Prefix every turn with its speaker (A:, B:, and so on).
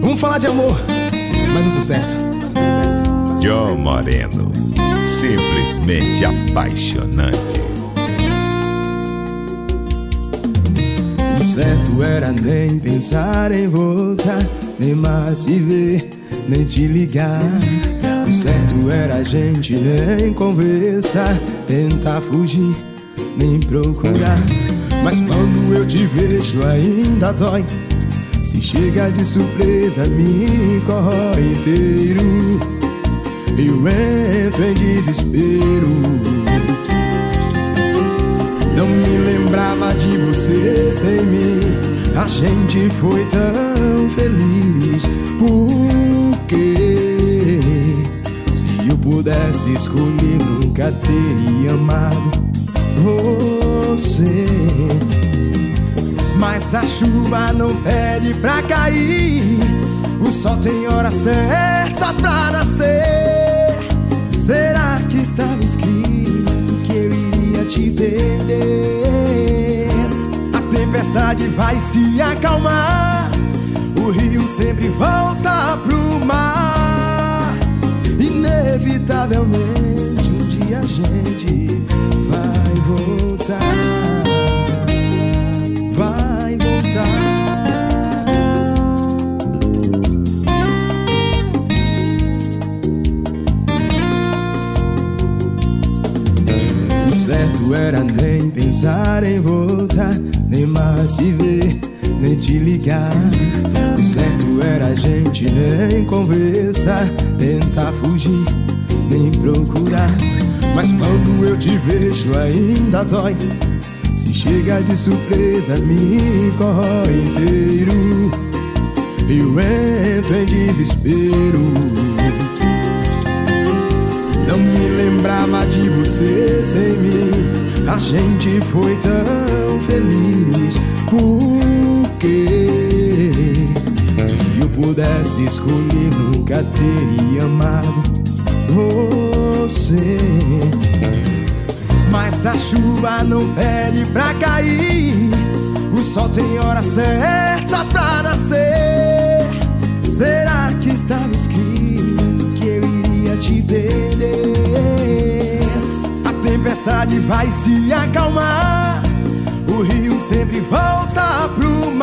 A: Vamos falar de amor, mas um sucesso.
B: Joe Moreno, simplesmente apaixonante.
A: O certo era nem pensar em voltar, nem mais se ver, nem te ligar. O certo era a gente nem conversar, tentar fugir, nem procurar. Mas quando eu te vejo ainda dói. Se chega de surpresa, me corrói inteiro. Eu entro em desespero. Não me lembrava de você sem mim. A gente foi tão feliz. Por quê? Se eu pudesse escolher, nunca teria amado você. Mas a chuva não pede pra cair. O sol tem hora certa pra nascer. Será que estava escrito que eu iria te perder? A tempestade vai se acalmar. O rio sempre volta pro mar. Inevitavelmente um dia a gente certo era nem pensar em voltar, nem mais se ver, nem te ligar. O certo era a gente nem conversar, tentar fugir, nem procurar. Mas quando eu te vejo ainda dói. Se chega de surpresa, me corrói inteiro. Eu entro em desespero. Lembrava de você sem mim. A gente foi tão feliz. Por quê? Se eu pudesse escolher, nunca teria amado você. Mas a chuva não pede pra cair. O sol tem hora certa pra nascer. Será que estava escrito que eu iria te perder? Tempestade vai se acalmar. O rio sempre volta pro